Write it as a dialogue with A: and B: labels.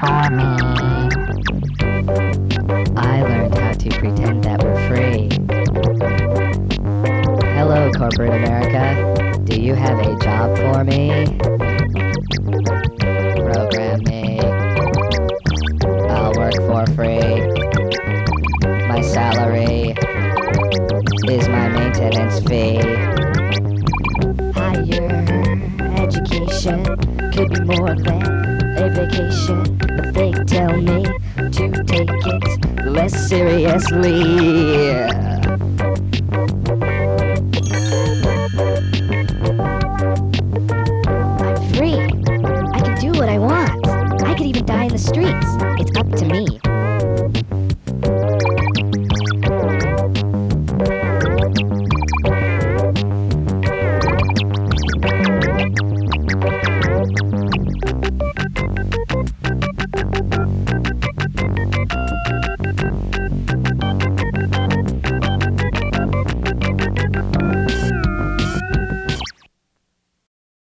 A: for me. I learned how to pretend that we're free. Hello, corporate America. Do you have a job for me? Program me. I'll work for free. My salary is my maintenance fee. Higher education could be more than a vacation, but they tell me to take it less seriously. I'm free. I can do what I want. I could even die in the streets. It's up to me.